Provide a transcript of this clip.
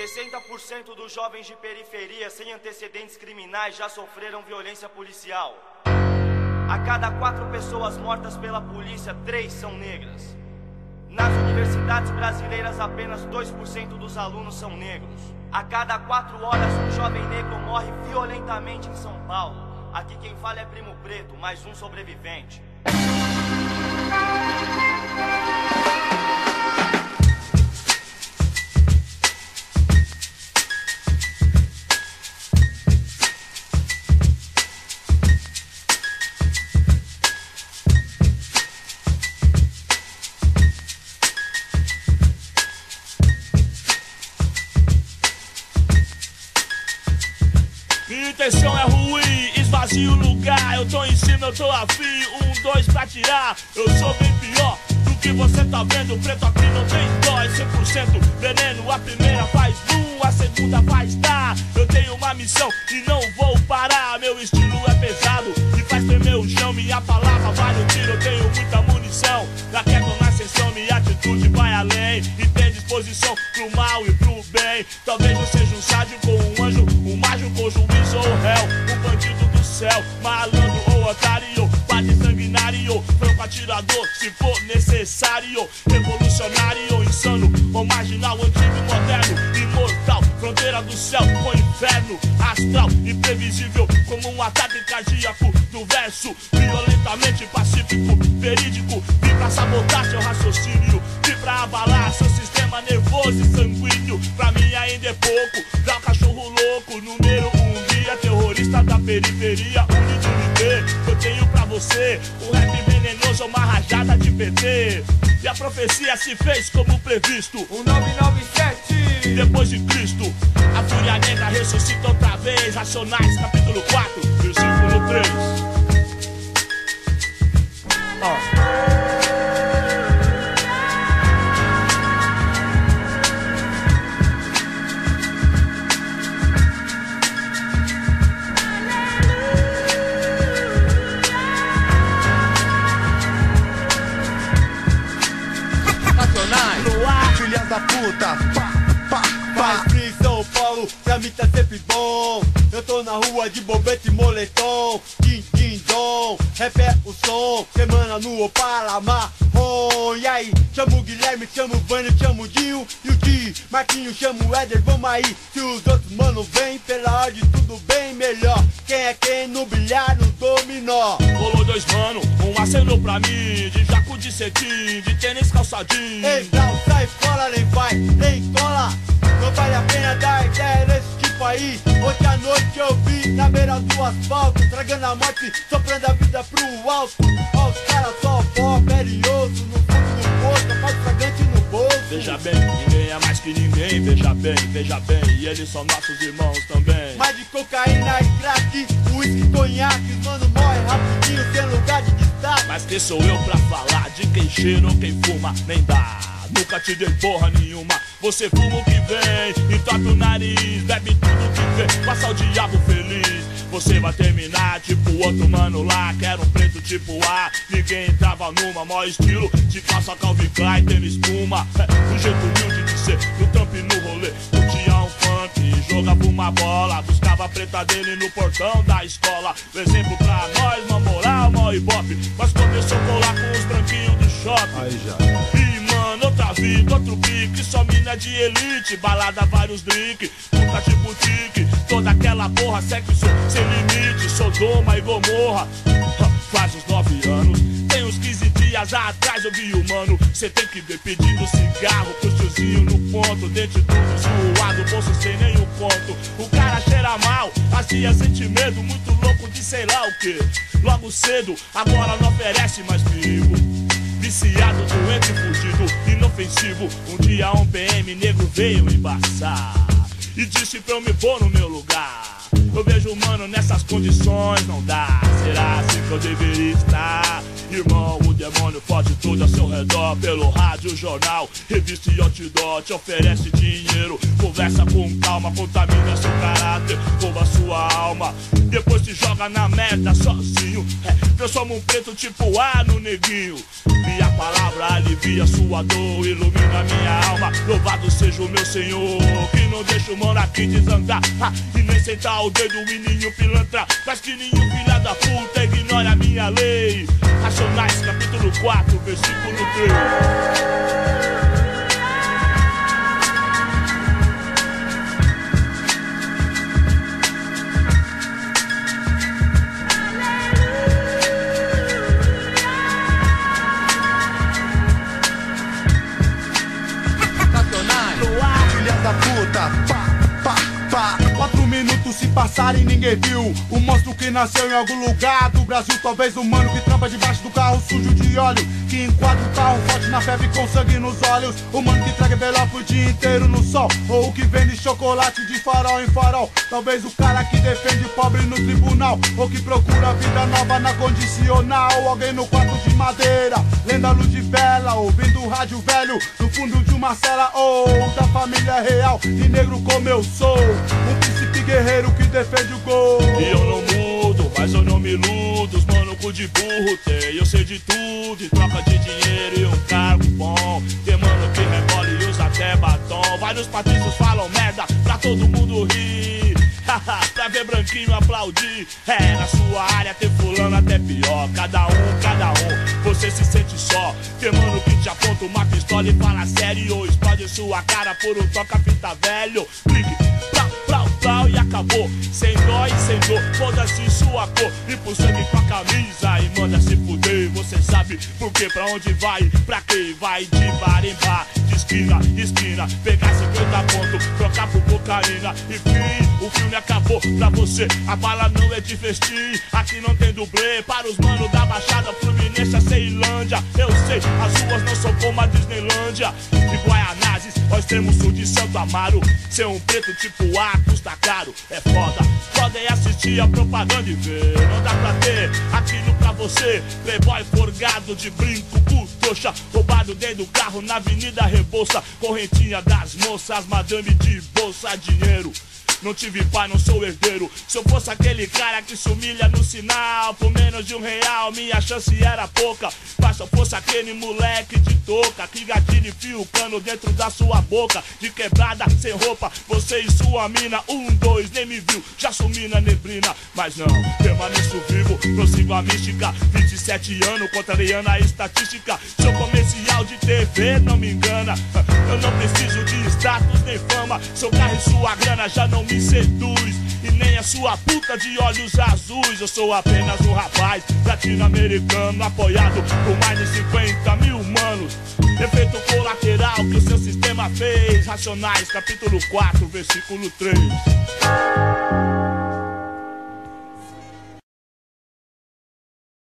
60% dos jovens de periferia sem antecedentes criminais já sofreram violência policial. A cada quatro pessoas mortas pela polícia, três são negras. Nas universidades brasileiras, apenas 2% dos alunos são negros. A cada quatro horas, um jovem negro morre violentamente em São Paulo. Aqui quem fala é Primo Preto, mais um sobrevivente. Intenção é ruim, esvazia o lugar. Eu tô em cima, eu tô afim. Um, dois pra tirar. Eu sou bem pior do que você tá vendo. Preto aqui não tem dó, é 100% veneno. A primeira faz boom, a segunda faz dar. Eu tenho uma missão e não vou parar. Meu estilo é pesado e faz tremer o chão. Minha palavra vale o tiro, eu tenho muita munição. Na queda na sessão, minha atitude vai além. E tem disposição pro mal e pro bem. Talvez eu seja um sádio com um anjo, um mágico um juiz ou réu. Um bandido do céu, malandro ou otário. Padre sanguinário, franco atirador, se for necessário. Revolucionário, insano ou marginal, antigo e moderno. Imortal, fronteira do céu com inferno. Astral, imprevisível, como um ataque cardíaco do verso. Violentamente pacífico, verídico. Vim pra sabotar seu raciocínio. Vim pra abalar seu sistema nervoso e sanguíneo. Pra mim ainda é pouco. Dá periferia. Unidunité, eu tenho pra você. O rap venenoso uma rajada de PT. E a profecia se fez como previsto. Um 997 Depois de Cristo, a fúria negra ressuscita outra vez. Racionais, capítulo 4, versículo 3. Sempre bom Eu tô na rua de bobete e moletom. Tim, tim, dom, rap é o som. Semana no Opala, marrom. E aí, chamo o Guilherme, chamo o Vânio, chamo o Dinho E o Di, Marquinho, chamo o Éder, vamos aí. Se os outros mano vem, pela ordem tudo bem melhor. Quem é quem no bilhar, no dominó. Rolou dois mano, um acenou pra mim. De jaco de cetim, de tênis calçadinho. Ei, não sai fora, nem vai, nem cola. Não vale a pena dar ideia nesse Hoje à noite eu vi na beira do asfalto, tragando a morte, soprando a vida pro alto. Ó, os caras só pó, perioso, no fundo do poço, mais fragante no bolso. Veja bem, ninguém é mais que ninguém. Veja bem, veja bem, e eles são nossos irmãos também. Mais de cocaína e crack, uísque, conhaque, mano morre rapidinho, sem lugar de destaque. Mas quem sou eu pra falar de quem cheira ou quem fuma? Nem dá. Nunca te dei porra nenhuma. Você fuma o que vem, entope o nariz, bebe tudo que vem, passa o diabo feliz. Você vai terminar tipo outro mano lá, que era um preto tipo A. Ninguém entrava numa, maior estilo de calça Calvin Klein, tênis espuma. É, um jeito humilde de ser, no tampo e no rolê. Curtia um funk, jogava uma bola, buscava a preta dele no portão da escola. O exemplo pra nós, uma moral, uma ibope. Mas começou a colar com os branquinhos do shopping. Aí já. Outro pique. Só mina de elite, balada, vários drink. Puta de boutique, toda aquela porra. Sexo sem limite, Sodoma e Gomorra. Faz uns nove anos. Tem uns 15 dias atrás eu vi o mano. Cê tem que ver pedindo cigarro pro tiozinho no ponto. Dente tudo zoado, bolso sem nenhum ponto. O cara cheira mal, sente medo. Muito louco de sei lá o que. Logo cedo, agora não oferece mais perigo. Viciado, doente, fugido, inofensivo. Um dia um PM negro veio embaçar e disse pra eu me pôr no meu lugar. Eu vejo, mano, nessas condições não dá. Será assim que eu deveria estar? Irmão, o demônio pode tudo ao seu redor. Pelo rádio, jornal, revista e outdoor. Te oferece dinheiro, conversa com calma, contamina seu caráter, rouba sua alma. Depois te joga na merda sozinho. É, transforma um preto tipo A no neguinho. Minha palavra alivia sua dor, ilumina minha alma. Louvado seja o meu Senhor, que não deixa o mano aqui desandar. Ah, e nem sentar o dedo, menino pilantra. Mas que nenhum filha da puta ignora a minha lei. Racionais, capítulo 4, versículo 3. Passarem ninguém viu. O monstro que nasceu em algum lugar do Brasil. Talvez o mano que trampa debaixo do carro sujo de óleo. Que enquadra o carro forte na febre com sangue nos olhos. O mano que traga envelope o dia inteiro no sol. Ou o que vende chocolate de farol em farol. Talvez o cara que defende o pobre no tribunal. Ou que procura vida nova na condicional. Alguém no quarto de madeira, lendo a luz de vela. Ouvindo o rádio velho no fundo de uma cela. Ou da família real e negro como eu sou. Um príncipe guerreiro que defende o gol. E eu não mudo, mas eu não me iludo. Os mano cu de burro tem, eu sei de tudo. Troca de dinheiro e um cargo bom. Tem mano que rebola e usa até batom. Vários patrícios falam merda pra todo mundo rir. pra ver branquinho aplaudir. É, na sua área tem fulano até pior. Cada um, cada um, você se sente só. Tem mano que te aponta uma pistola e fala sério. Explode sua cara por um toca-fita velho. Acabou. Sem dó e sem dor, foda-se sua cor. Limpa o sangue com a camisa e manda se fuder. Você sabe por que, pra onde vai, pra quem vai de bar em bar, de esquina, esquina. Pegar 50 pontos, trocar por cocaína e fim. O filme acabou pra você. A bala não é de festim, aqui não tem dublê. Para os manos da Baixada Fluminense, a Ceilândia. Eu sei, as ruas não são como a Disneylândia. De Guaianazes ao extremo sul de Santo Amaro. Ser um preto tipo A custa caro, é foda. Foda é assistir a propaganda e ver. Não dá pra ter aquilo pra você. Playboy forgado de brinco, cu trouxa. Roubado dentro do carro na Avenida Rebouça. Correntinha das moças, madame de bolsa, dinheiro. Não tive pai, não sou herdeiro. Se eu fosse aquele cara que se humilha no sinal, por menos de um real, minha chance era pouca. Mas se eu fosse aquele moleque de touca, que gatilho e fio cano dentro da sua boca, de quebrada, sem roupa, você e sua mina, um, dois, nem me viu, já sumi na neblina. Mas não, permaneço vivo, prossigo a mística. 27 anos, contrariando a estatística. Seu comercial de TV não me engana. Eu não preciso de status nem fama. Seu carro e sua grana já não me seduz. E nem a sua puta de olhos azuis. Eu sou apenas um rapaz latino-americano Apoiado por mais de 50 mil humanos Efeito colateral que o seu sistema fez. Racionais, capítulo 4, versículo 3